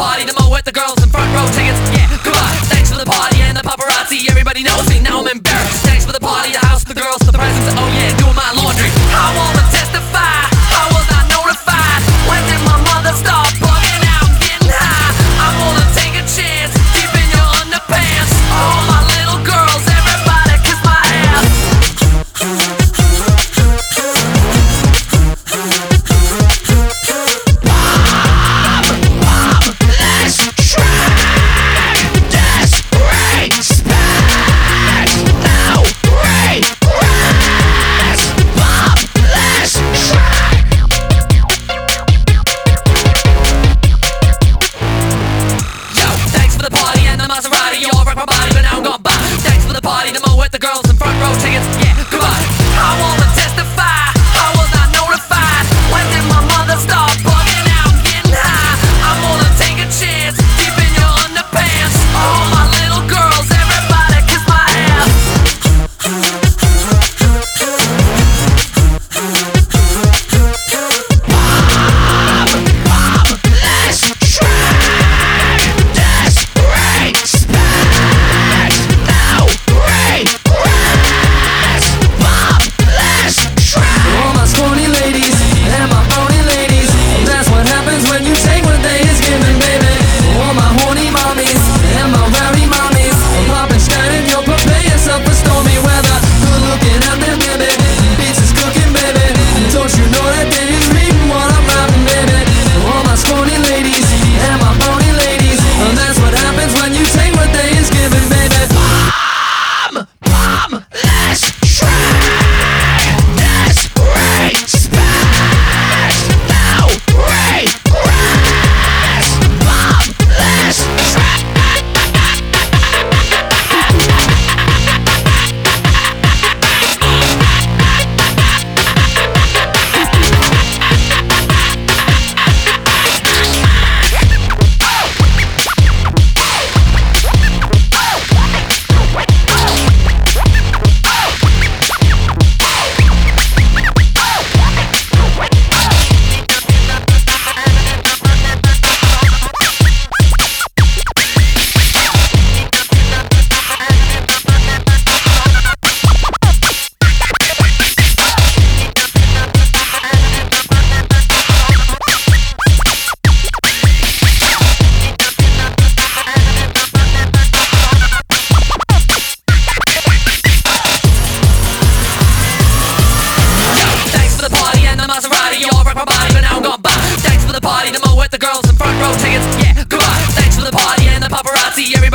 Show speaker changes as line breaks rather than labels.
Party the mo with the girls in front row tickets. Yeah. for the party and the Maserati. You all rock my body, but now I'm gone by. Thanks for the party, the mo the girls in front row tickets. Yeah, goodbye. party, the more with the girls in front row tickets. Yeah, goodbye. Thanks for the party and the paparazzi. Everybody